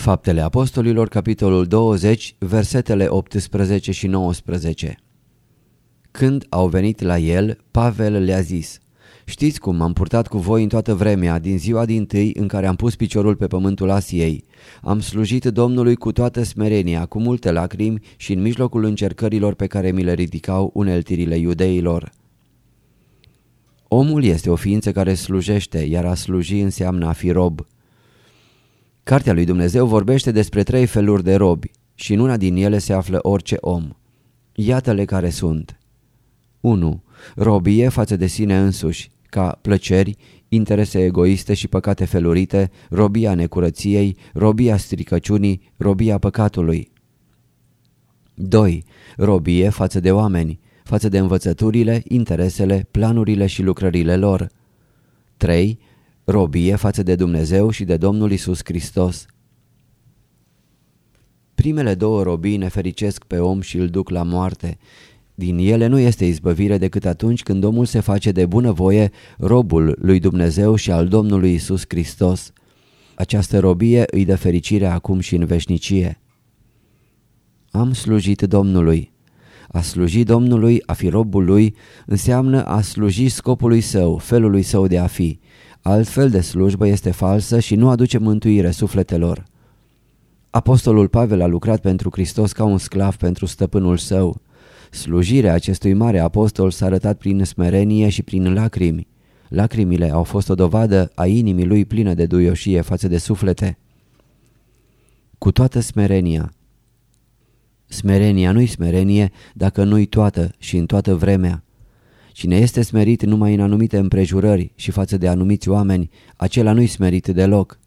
Faptele Apostolilor, capitolul 20, versetele 18 și 19 Când au venit la el, Pavel le-a zis – Știți cum m-am purtat cu voi în toată vremea, din ziua din tâi în care am pus piciorul pe pământul Asiei. Am slujit Domnului cu toată smerenia, cu multe lacrimi și în mijlocul încercărilor pe care mi le ridicau uneltirile iudeilor. Omul este o ființă care slujește, iar a sluji înseamnă a fi rob. Cartea lui Dumnezeu vorbește despre trei feluri de robi și în una din ele se află orice om. Iată-le care sunt. 1. Robie față de sine însuși, ca plăceri, interese egoiste și păcate felurite, robia necurăției, robia stricăciunii, robia păcatului. 2. Robie față de oameni, față de învățăturile, interesele, planurile și lucrările lor. 3. Robie față de Dumnezeu și de Domnul Isus Hristos. Primele două robii ne fericesc pe om și îl duc la moarte, din ele nu este izbăvire decât atunci când omul se face de bunăvoie robul lui Dumnezeu și al Domnului Isus Hristos. Această robie îi dă fericire acum și în veșnicie. Am slujit Domnului. A sluji Domnului, a fi robul lui, înseamnă a sluji scopului său, felului său de a fi. Altfel de slujbă este falsă și nu aduce mântuire sufletelor. Apostolul Pavel a lucrat pentru Hristos ca un sclav pentru stăpânul său. Slujirea acestui mare apostol s-a arătat prin smerenie și prin lacrimi. Lacrimile au fost o dovadă a inimii lui plină de duioșie față de suflete. Cu toată smerenia. Smerenia nu-i smerenie dacă nu-i toată și în toată vremea. Cine este smerit numai în anumite împrejurări și față de anumiți oameni, acela nu-i smerit deloc.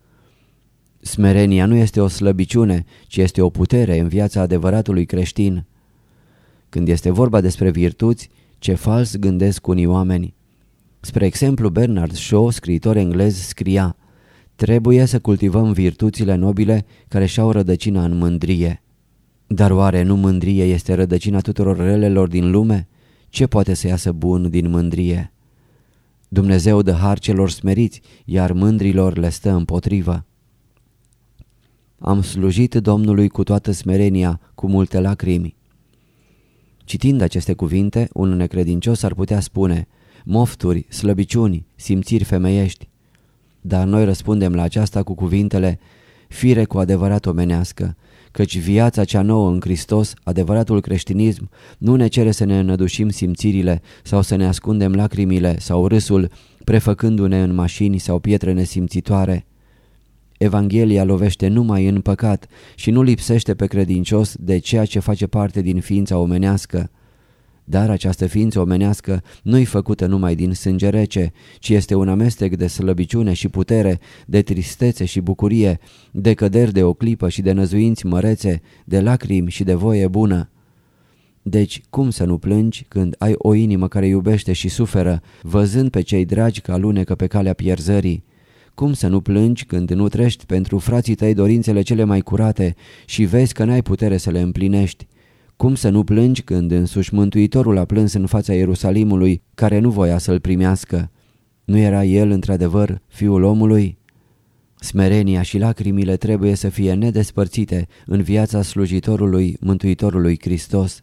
Smerenia nu este o slăbiciune, ci este o putere în viața adevăratului creștin. Când este vorba despre virtuți, ce fals gândesc unii oameni. Spre exemplu, Bernard Shaw, scriitor englez, scria Trebuie să cultivăm virtuțile nobile care și-au rădăcina în mândrie. Dar oare nu mândrie este rădăcina tuturor relelor din lume? Ce poate să iasă bun din mândrie? Dumnezeu dă har celor smeriți, iar mândrilor le stă împotrivă. Am slujit Domnului cu toată smerenia, cu multe lacrimi. Citind aceste cuvinte, un necredincios ar putea spune mofturi, slăbiciuni, simțiri femeiești. Dar noi răspundem la aceasta cu cuvintele fire cu adevărat omenească, căci viața cea nouă în Hristos, adevăratul creștinism, nu ne cere să ne înădușim simțirile sau să ne ascundem lacrimile sau râsul, prefăcându-ne în mașini sau pietre nesimțitoare. Evanghelia lovește numai în păcat și nu lipsește pe credincios de ceea ce face parte din ființa omenească. Dar această ființă omenească nu-i făcută numai din sânge rece, ci este un amestec de slăbiciune și putere, de tristețe și bucurie, de căderi de o clipă și de năzuinți mărețe, de lacrimi și de voie bună. Deci, cum să nu plângi când ai o inimă care iubește și suferă, văzând pe cei dragi că alunecă pe calea pierzării? Cum să nu plângi când nu trești pentru frații tăi dorințele cele mai curate și vezi că n-ai putere să le împlinești? Cum să nu plângi când însuși Mântuitorul a plâns în fața Ierusalimului care nu voia să-l primească? Nu era el într-adevăr fiul omului? Smerenia și lacrimile trebuie să fie nedespărțite în viața slujitorului Mântuitorului Hristos.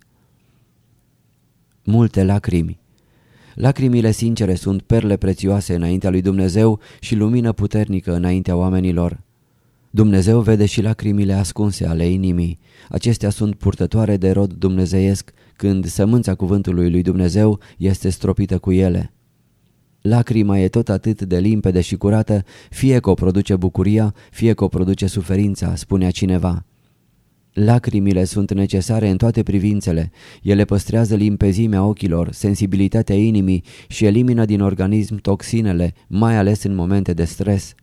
Multe lacrimi Lacrimile sincere sunt perle prețioase înaintea lui Dumnezeu și lumină puternică înaintea oamenilor. Dumnezeu vede și lacrimile ascunse ale inimii. Acestea sunt purtătoare de rod dumnezeiesc când sămânța cuvântului lui Dumnezeu este stropită cu ele. Lacrima e tot atât de limpede și curată, fie că o produce bucuria, fie că o produce suferința, spunea cineva. Lacrimile sunt necesare în toate privințele. Ele păstrează limpezimea ochilor, sensibilitatea inimii și elimină din organism toxinele, mai ales în momente de stres.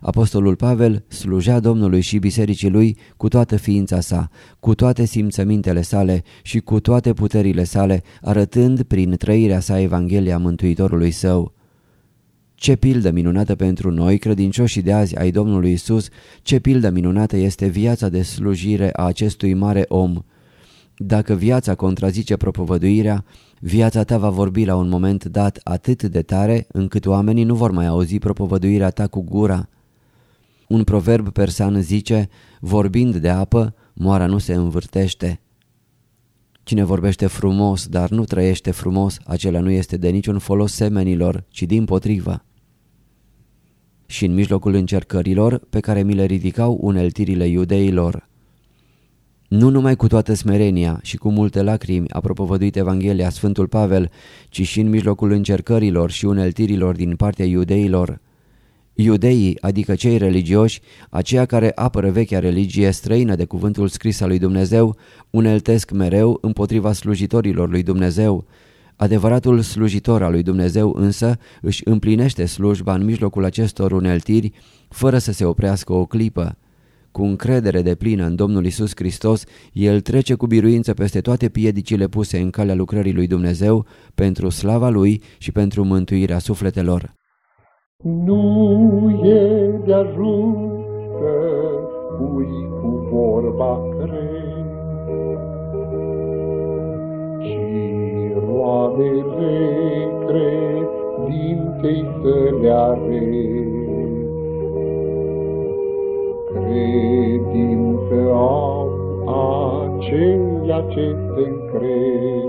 Apostolul Pavel slujea Domnului și bisericii lui cu toată ființa sa, cu toate simțămintele sale și cu toate puterile sale, arătând prin trăirea sa Evanghelia Mântuitorului său. Ce pildă minunată pentru noi, credincioșii de azi ai Domnului Isus, ce pildă minunată este viața de slujire a acestui mare om. Dacă viața contrazice propovăduirea, viața ta va vorbi la un moment dat atât de tare încât oamenii nu vor mai auzi propovăduirea ta cu gura. Un proverb persan zice, vorbind de apă, moara nu se învârtește. Cine vorbește frumos, dar nu trăiește frumos, acela nu este de niciun folos semenilor, ci din potrivă. Și în mijlocul încercărilor pe care mi le ridicau uneltirile iudeilor. Nu numai cu toată smerenia și cu multe lacrimi a propovăduit Evanghelia Sfântul Pavel, ci și în mijlocul încercărilor și uneltirilor din partea iudeilor, Iudeii, adică cei religioși, aceia care apără vechea religie străină de cuvântul scris al lui Dumnezeu, uneltesc mereu împotriva slujitorilor lui Dumnezeu. Adevăratul slujitor al lui Dumnezeu însă își împlinește slujba în mijlocul acestor uneltiri fără să se oprească o clipă. Cu încredere de plină în Domnul Isus Hristos, el trece cu biruință peste toate piedicile puse în calea lucrării lui Dumnezeu pentru slava lui și pentru mântuirea sufletelor. Nu e de ajuns să spui cu vorba crezi, ci roadele credinței să le arezi. Credință am aceia ce se încred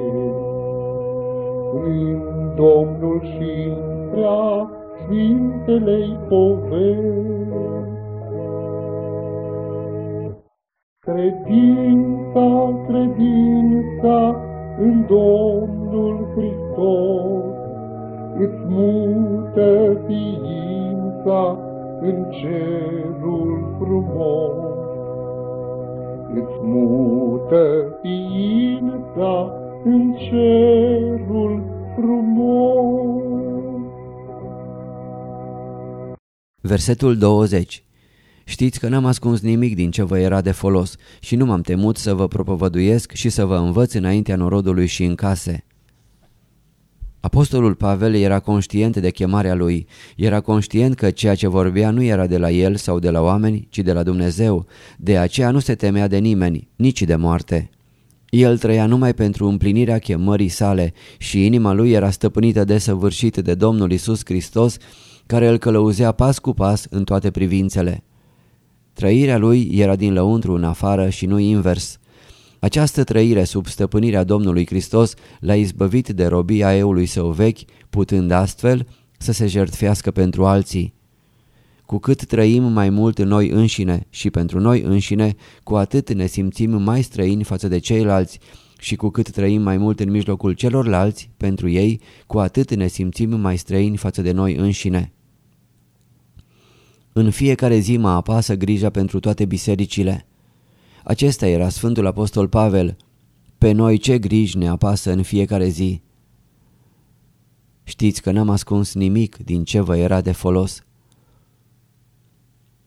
în Domnul și prea Sfintelei poveri. Credința, credința în Domnul Hristos, Îți mută ființa în cerul frumos. Îți mută ființa în cerul frumos. Versetul 20 Știți că n-am ascuns nimic din ce vă era de folos și nu m-am temut să vă propovăduiesc și să vă învăț înaintea norodului și în case. Apostolul Pavel era conștient de chemarea lui, era conștient că ceea ce vorbea nu era de la el sau de la oameni, ci de la Dumnezeu, de aceea nu se temea de nimeni, nici de moarte. El trăia numai pentru împlinirea chemării sale și inima lui era stăpânită de săvârșit de Domnul Isus Hristos, care îl călăuzea pas cu pas în toate privințele. Trăirea lui era din lăuntru în afară și nu invers. Această trăire sub stăpânirea Domnului Hristos l-a izbăvit de robia eului său vechi, putând astfel să se jertfească pentru alții. Cu cât trăim mai mult în noi înșine și pentru noi înșine, cu atât ne simțim mai străini față de ceilalți și cu cât trăim mai mult în mijlocul celorlalți, pentru ei, cu atât ne simțim mai străini față de noi înșine. În fiecare zi mă apasă grija pentru toate bisericile. Acesta era Sfântul Apostol Pavel. Pe noi ce griji ne apasă în fiecare zi? Știți că n-am ascuns nimic din ce vă era de folos.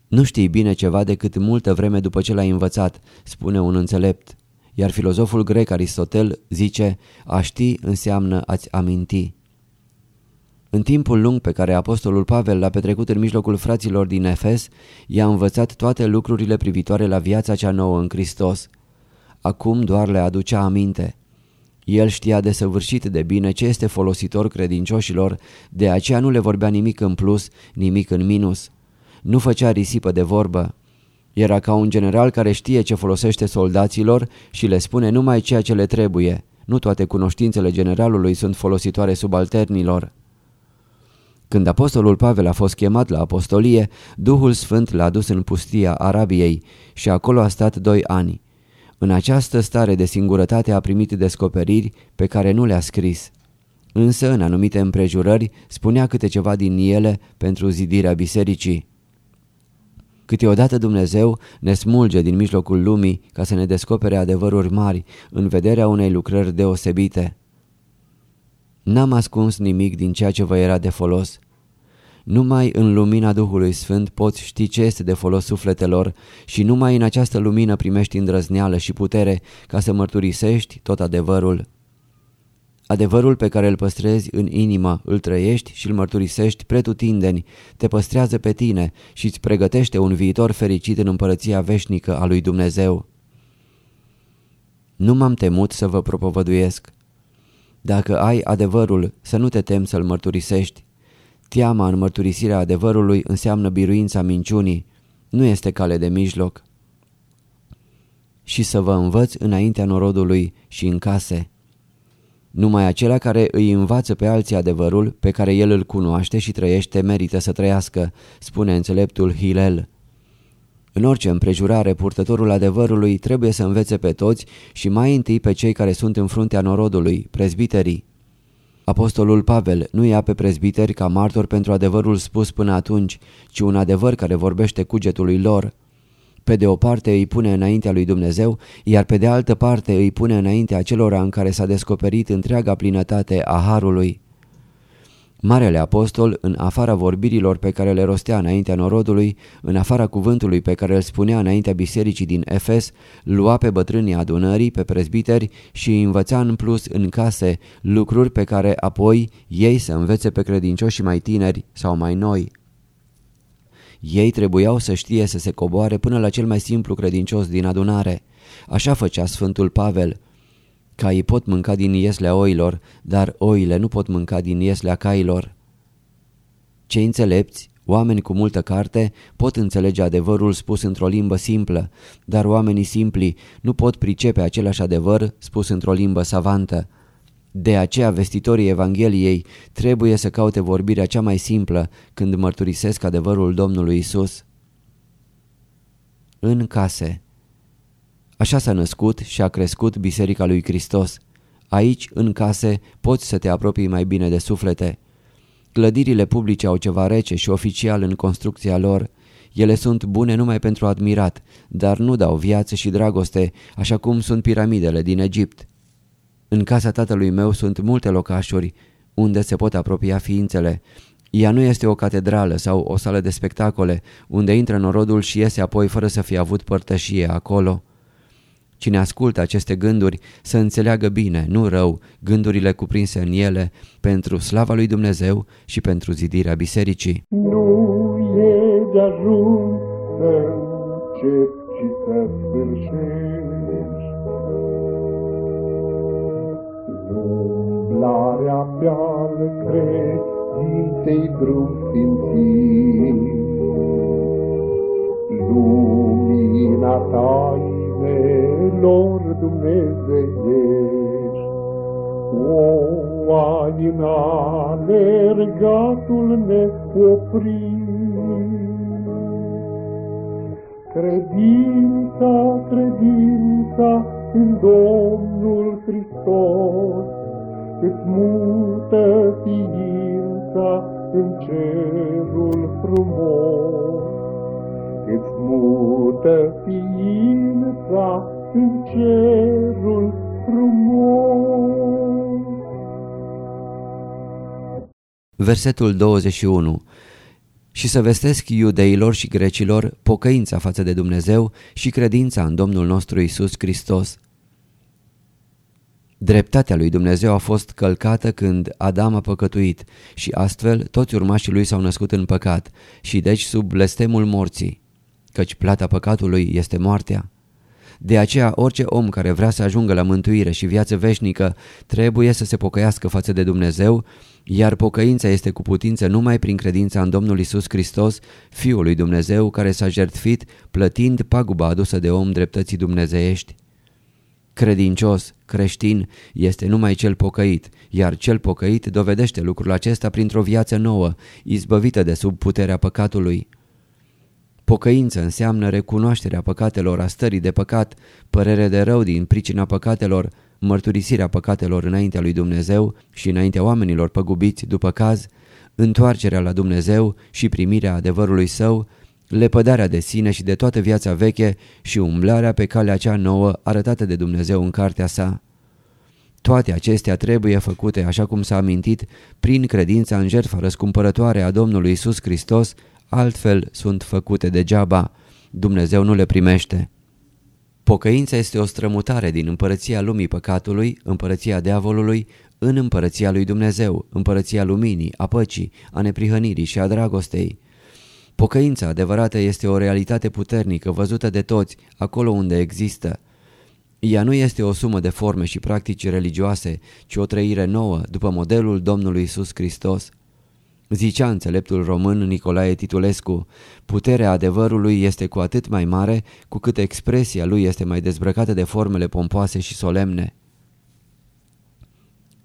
Nu știi bine ceva decât multă vreme după ce l-ai învățat, spune un înțelept. Iar filozoful grec Aristotel zice, a ști înseamnă a-ți aminti. În timpul lung pe care apostolul Pavel l-a petrecut în mijlocul fraților din Efes, i-a învățat toate lucrurile privitoare la viața cea nouă în Hristos. Acum doar le aducea aminte. El știa desăvârșit de bine ce este folositor credincioșilor, de aceea nu le vorbea nimic în plus, nimic în minus. Nu făcea risipă de vorbă. Era ca un general care știe ce folosește soldaților și le spune numai ceea ce le trebuie. Nu toate cunoștințele generalului sunt folositoare subalternilor. Când apostolul Pavel a fost chemat la apostolie, Duhul Sfânt l-a dus în pustia Arabiei și acolo a stat doi ani. În această stare de singurătate a primit descoperiri pe care nu le-a scris. Însă, în anumite împrejurări, spunea câte ceva din ele pentru zidirea bisericii. Câteodată Dumnezeu ne smulge din mijlocul lumii ca să ne descopere adevăruri mari în vederea unei lucrări deosebite. N-am ascuns nimic din ceea ce vă era de folos. Numai în lumina Duhului Sfânt poți ști ce este de folos sufletelor și numai în această lumină primești îndrăzneală și putere ca să mărturisești tot adevărul. Adevărul pe care îl păstrezi în inimă, îl trăiești și îl mărturisești pretutindeni, te păstrează pe tine și îți pregătește un viitor fericit în împărăția veșnică a lui Dumnezeu. Nu m-am temut să vă propovăduiesc. Dacă ai adevărul, să nu te temi să-l mărturisești. Teama în mărturisirea adevărului înseamnă biruința minciunii, nu este cale de mijloc. Și să vă învăț înaintea norodului și în case. Numai acela care îi învață pe alții adevărul pe care el îl cunoaște și trăiește merită să trăiască, spune înțeleptul Hilel. În orice împrejurare, purtătorul adevărului trebuie să învețe pe toți și mai întâi pe cei care sunt în fruntea norodului, prezbiterii. Apostolul Pavel nu ia pe prezbiteri ca martori pentru adevărul spus până atunci, ci un adevăr care vorbește cugetului lor. Pe de o parte îi pune înaintea lui Dumnezeu, iar pe de altă parte îi pune înaintea acelora în care s-a descoperit întreaga plinătate a Harului. Marele apostol, în afara vorbirilor pe care le rostea înaintea norodului, în afara cuvântului pe care îl spunea înaintea bisericii din Efes, lua pe bătrânii adunării, pe prezbiteri și îi învăța în plus în case lucruri pe care apoi ei să învețe pe credincioși mai tineri sau mai noi. Ei trebuiau să știe să se coboare până la cel mai simplu credincios din adunare. Așa făcea Sfântul Pavel. Caii pot mânca din ieslea oilor, dar oile nu pot mânca din ieslea cailor. Cei înțelepți, oameni cu multă carte, pot înțelege adevărul spus într-o limbă simplă, dar oamenii simpli nu pot pricepe același adevăr spus într-o limbă savantă. De aceea vestitorii Evangheliei trebuie să caute vorbirea cea mai simplă când mărturisesc adevărul Domnului Isus. În case Așa s-a născut și a crescut Biserica lui Hristos. Aici, în case, poți să te apropii mai bine de suflete. Clădirile publice au ceva rece și oficial în construcția lor. Ele sunt bune numai pentru admirat, dar nu dau viață și dragoste, așa cum sunt piramidele din Egipt. În casa tatălui meu sunt multe locașuri unde se pot apropia ființele. Ea nu este o catedrală sau o sală de spectacole unde intră norodul și iese apoi fără să fie avut părtășie acolo. Cine ascultă aceste gânduri să înțeleagă bine, nu rău, gândurile cuprinse în ele pentru slava lui Dumnezeu și pentru zidirea bisericii. Nu e de ajuns să încep și să sfârșești. Umblarea pe al credinței drum simțit. Lumina tainelor dumnezeiești. O ai în alergatul neoprit. Credința, credința în Domnul Hristos, Îți mută ființa în cerul frumos. Îți mută ființa în cerul frumos. Versetul 21 și să vestesc iudeilor și grecilor pocăința față de Dumnezeu și credința în Domnul nostru Isus Hristos. Dreptatea lui Dumnezeu a fost călcată când Adam a păcătuit și astfel toți urmașii lui s-au născut în păcat și deci sub blestemul morții, căci plata păcatului este moartea. De aceea orice om care vrea să ajungă la mântuire și viață veșnică trebuie să se pocăiască față de Dumnezeu, iar pocăința este cu putință numai prin credința în Domnul Isus Hristos, Fiul lui Dumnezeu care s-a jertfit plătind paguba adusă de om dreptății dumnezeiești. Credincios, creștin, este numai cel pocăit, iar cel pocăit dovedește lucrul acesta printr-o viață nouă, izbăvită de sub puterea păcatului. Pocăință înseamnă recunoașterea păcatelor, a stării de păcat, părere de rău din pricina păcatelor, mărturisirea păcatelor înaintea lui Dumnezeu și înaintea oamenilor păgubiți după caz, întoarcerea la Dumnezeu și primirea adevărului său, lepădarea de sine și de toată viața veche și umblarea pe calea cea nouă arătată de Dumnezeu în cartea sa. Toate acestea trebuie făcute, așa cum s-a amintit, prin credința în jertfa răscumpărătoare a Domnului Isus Hristos, altfel sunt făcute degeaba. Dumnezeu nu le primește. Pocăința este o strămutare din împărăția lumii păcatului, împărăția diavolului, în împărăția lui Dumnezeu, împărăția luminii, a păcii, a neprihănirii și a dragostei. Pocăința adevărată este o realitate puternică văzută de toți, acolo unde există. Ea nu este o sumă de forme și practici religioase, ci o trăire nouă, după modelul Domnului Isus Hristos. Zicea înțeleptul român Nicolae Titulescu, puterea adevărului este cu atât mai mare cu cât expresia lui este mai dezbrăcată de formele pompoase și solemne.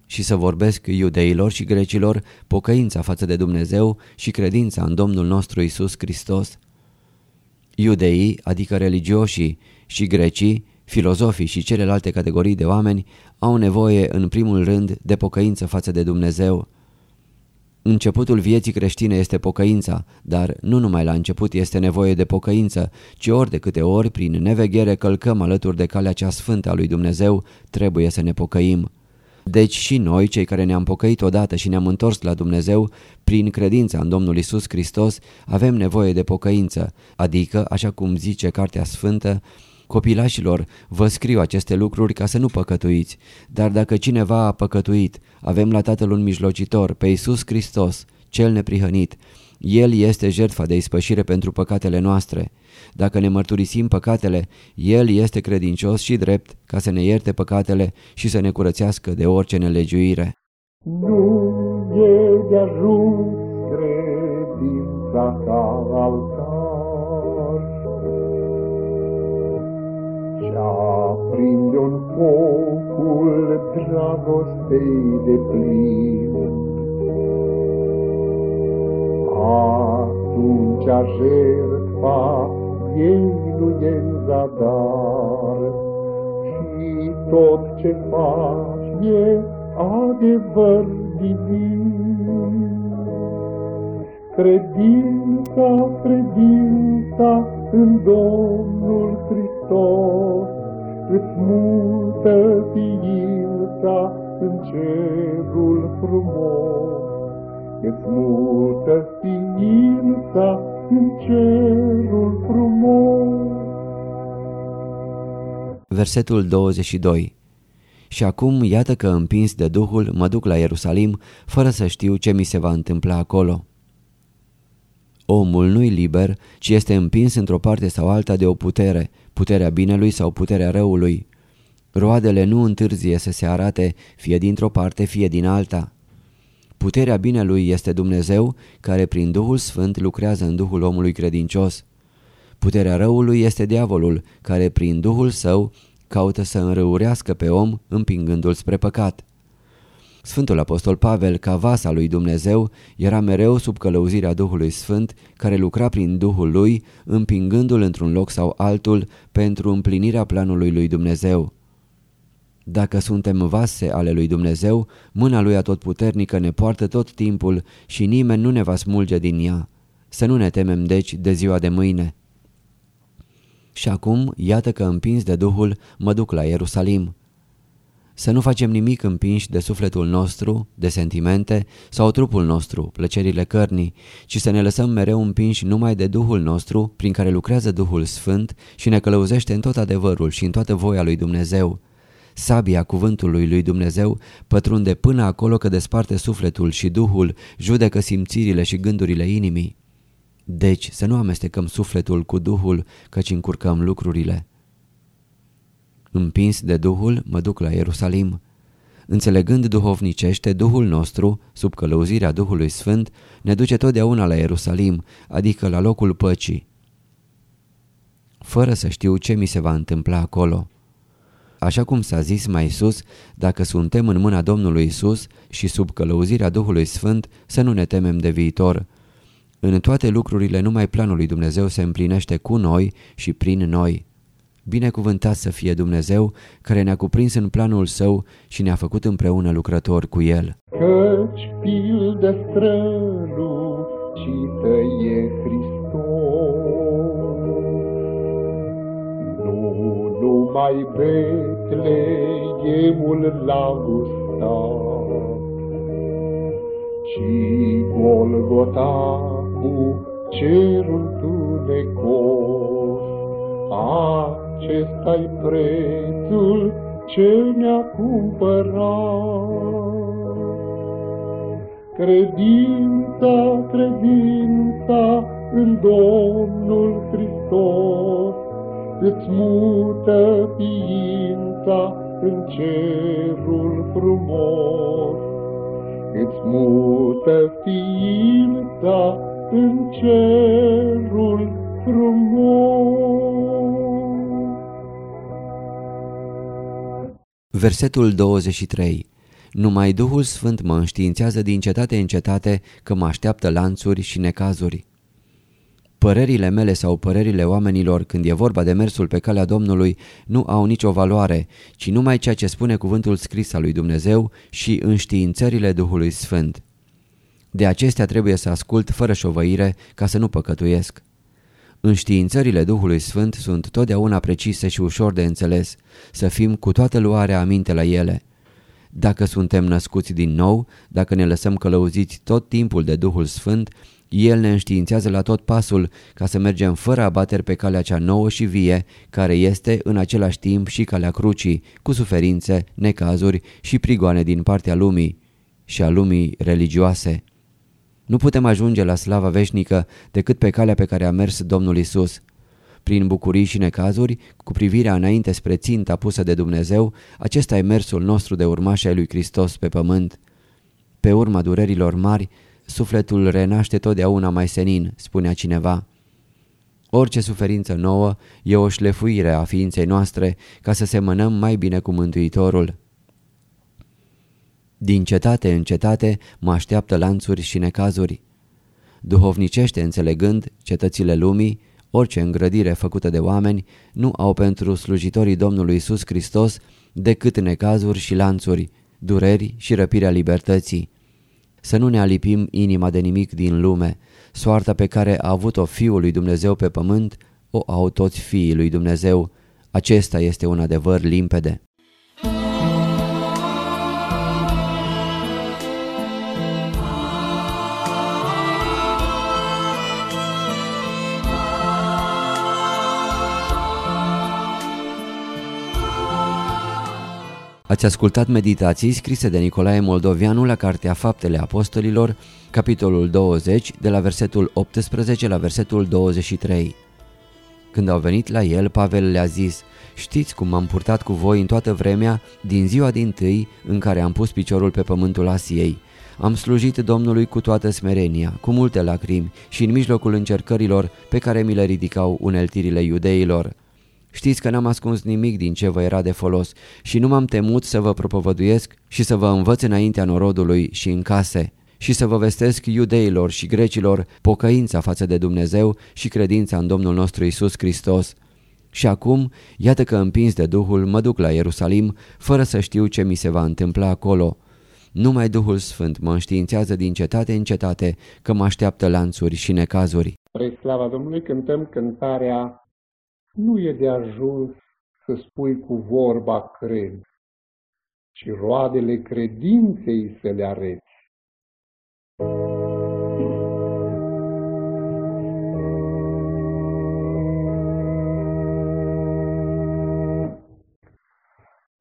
Și să vorbesc iudeilor și grecilor pocăința față de Dumnezeu și credința în Domnul nostru Isus Hristos. Iudeii, adică religioșii, și grecii, filozofii și celelalte categorii de oameni au nevoie în primul rând de pocăință față de Dumnezeu. Începutul vieții creștine este pocăința, dar nu numai la început este nevoie de pocăință, ci ori de câte ori, prin neveghere, călcăm alături de calea cea sfântă a lui Dumnezeu, trebuie să ne pocăim. Deci și noi, cei care ne-am pocăit odată și ne-am întors la Dumnezeu, prin credința în Domnul Isus Hristos, avem nevoie de pocăință, adică, așa cum zice Cartea Sfântă, Copilașilor, vă scriu aceste lucruri ca să nu păcătuiți, dar dacă cineva a păcătuit, avem la Tatăl un mijlocitor, pe Iisus Hristos, cel neprihănit. El este jertfa de ispășire pentru păcatele noastre. Dacă ne mărturisim păcatele, El este credincios și drept ca să ne ierte păcatele și să ne curățească de orice nelegiuire. Nu e de ajuns credința ta aprinde un focul dragostei de plin. Atunci a jertfa ei nu e în zadar și tot ce faci e adevăr divin. Credința, credința în Domnul Hristos, îți multă ființa în cerul frumos. Îți multă ființa în cerul frumos. Versetul 22 și acum iată că împins de Duhul mă duc la Ierusalim fără să știu ce mi se va întâmpla acolo. Omul nu-i liber, ci este împins într-o parte sau alta de o putere, puterea binelui sau puterea răului. Roadele nu întârzie să se arate fie dintr-o parte, fie din alta. Puterea binelui este Dumnezeu, care prin Duhul Sfânt lucrează în Duhul omului credincios. Puterea răului este diavolul, care prin Duhul său caută să înrăurească pe om împingându-l spre păcat. Sfântul Apostol Pavel, ca vasa lui Dumnezeu, era mereu sub călăuzirea Duhului Sfânt, care lucra prin Duhul lui, împingându-l într-un loc sau altul pentru împlinirea planului lui Dumnezeu. Dacă suntem vase ale lui Dumnezeu, mâna lui atotputernică ne poartă tot timpul și nimeni nu ne va smulge din ea. Să nu ne temem deci de ziua de mâine. Și acum, iată că împins de Duhul, mă duc la Ierusalim să nu facem nimic împinși de sufletul nostru, de sentimente sau trupul nostru, plăcerile cărnii, ci să ne lăsăm mereu împinși numai de Duhul nostru, prin care lucrează Duhul Sfânt și ne călăuzește în tot adevărul și în toată voia lui Dumnezeu. Sabia cuvântului lui Dumnezeu pătrunde până acolo că desparte sufletul și Duhul, judecă simțirile și gândurile inimii. Deci să nu amestecăm sufletul cu Duhul, căci încurcăm lucrurile. Împins de Duhul, mă duc la Ierusalim. Înțelegând duhovnicește, Duhul nostru, sub călăuzirea Duhului Sfânt, ne duce totdeauna la Ierusalim, adică la locul păcii. Fără să știu ce mi se va întâmpla acolo. Așa cum s-a zis mai sus, dacă suntem în mâna Domnului Isus și sub călăuzirea Duhului Sfânt, să nu ne temem de viitor. În toate lucrurile numai planul lui Dumnezeu se împlinește cu noi și prin noi. Binecuvântat să fie Dumnezeu care ne-a cuprins în planul său și ne-a făcut împreună lucrători cu El. Căci pildă strălucită e Hristos. Nu numai Betleemul l-a gustat, ci Golgota cu cerul tunecos. Acesta-i prețul ce ne-a cumpărat. Credința, credința în Domnul Hristos, Îți mută ființa în cerul frumos. Îți mută ființa în cerul frumos. Versetul 23 Numai Duhul Sfânt mă înștiințează din cetate în cetate că mă așteaptă lanțuri și necazuri. Părerile mele sau părerile oamenilor când e vorba de mersul pe calea Domnului nu au nicio valoare, ci numai ceea ce spune cuvântul scris al lui Dumnezeu și înștiințările Duhului Sfânt. De acestea trebuie să ascult fără șovăire ca să nu păcătuiesc. Înștiințările Duhului Sfânt sunt totdeauna precise și ușor de înțeles, să fim cu toată luarea aminte la ele. Dacă suntem născuți din nou, dacă ne lăsăm călăuziți tot timpul de Duhul Sfânt, El ne înștiințează la tot pasul ca să mergem fără abateri pe calea cea nouă și vie, care este în același timp și calea crucii, cu suferințe, necazuri și prigoane din partea lumii și a lumii religioase. Nu putem ajunge la slava veșnică decât pe calea pe care a mers Domnul Isus. Prin bucurii și necazuri, cu privirea înainte spre ținta pusă de Dumnezeu, acesta e mersul nostru de urmași ai lui Hristos pe pământ. Pe urma durerilor mari, sufletul renaște totdeauna mai senin, spunea cineva. Orice suferință nouă e o șlefuire a ființei noastre ca să semănăm mai bine cu Mântuitorul. Din cetate în cetate mă așteaptă lanțuri și necazuri. Duhovnicește înțelegând, cetățile lumii, orice îngrădire făcută de oameni, nu au pentru slujitorii Domnului Isus Hristos decât necazuri și lanțuri, dureri și răpirea libertății. Să nu ne alipim inima de nimic din lume, soarta pe care a avut-o Fiul lui Dumnezeu pe pământ, o au toți fiii lui Dumnezeu. Acesta este un adevăr limpede. Ați ascultat meditații scrise de Nicolae Moldovianu la Cartea Faptele Apostolilor, capitolul 20, de la versetul 18 la versetul 23. Când au venit la el, Pavel le-a zis, Știți cum m-am purtat cu voi în toată vremea, din ziua din tâi în care am pus piciorul pe pământul Asiei. Am slujit Domnului cu toată smerenia, cu multe lacrimi și în mijlocul încercărilor pe care mi le ridicau uneltirile iudeilor. Știți că n-am ascuns nimic din ce vă era de folos și nu m-am temut să vă propovăduiesc și să vă învăț înaintea norodului și în case și să vă vestesc iudeilor și grecilor pocăința față de Dumnezeu și credința în Domnul nostru Isus Hristos. Și acum, iată că împins de Duhul, mă duc la Ierusalim, fără să știu ce mi se va întâmpla acolo. Numai Duhul Sfânt mă înștiințează din cetate în cetate că mă așteaptă lanțuri și necazuri. Spre slava Domnului cântăm cântarea nu e de ajuns să spui cu vorba cred, ci roadele credinței să le areți.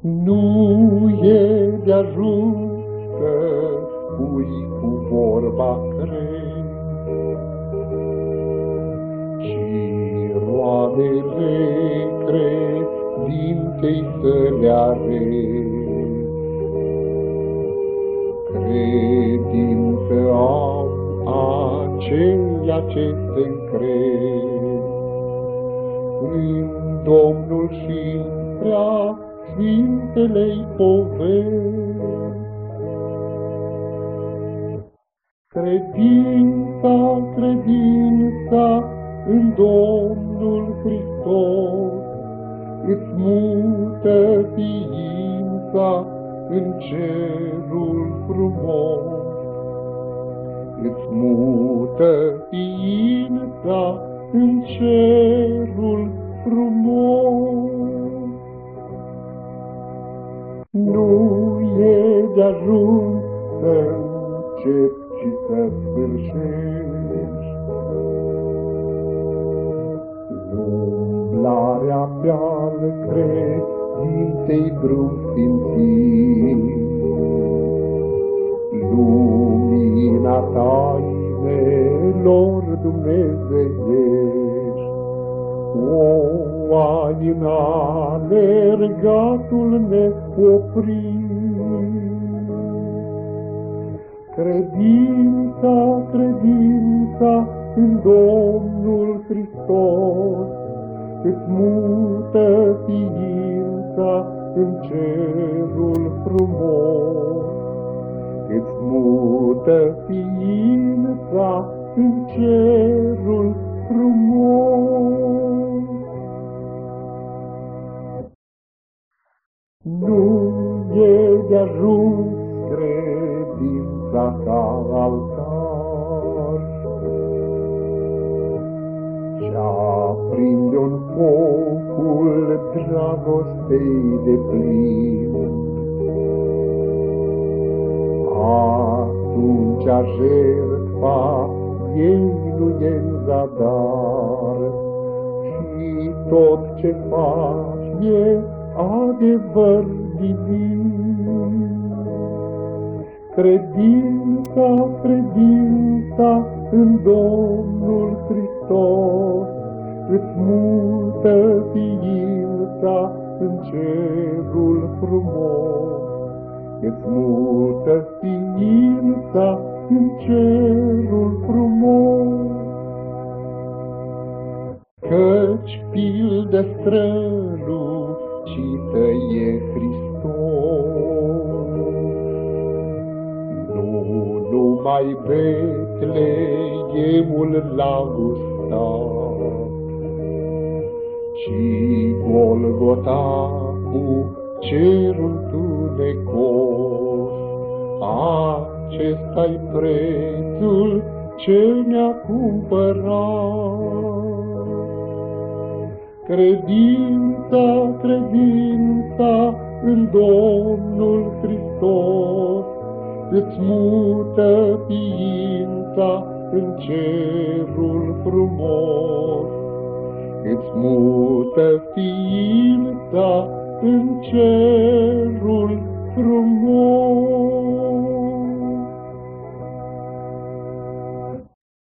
Nu e de ajuns să spui cu vorba cred, roadele credinței să le are. Credință am aceia ce se încred în Domnul și prea Sfintelei poveri. Credința, credința în Domnul Hristos, îți mută ființa în cerul frumos. Îți mută ființa în cerul frumos. Nu e de ajuns să începi și să sfârșești. Umblarea pe-al credinței drum sfințit, lumina tainelor dumnezeiești, o ai în alergatul neoprit. Credința, credința în Domnul Hristos, îți mută ființa în cerul frumos. Îți mută ființa în cerul frumos. Nu e de ajuns credința ca altar, dragostei de plin. Atunci a jertfa ei nu e zadar, Și tot ce faci e adevăr divin. Credința, credința în Domnul Hristos, Îți mută ființa în cerul frumos. Îți mută ființa în cerul frumos. Căci pildă strălucită e Hristos, numai Betleemul l-a gustat, ci Golgota cu cerul tunecos. Acesta-i prețul ce ne-a cumpărat. Credința, credința în Domnul Hristos, îți mută ființa în cerul frumos. Îți mută ființa în cerul frumos.